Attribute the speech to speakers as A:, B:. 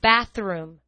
A: bathroom.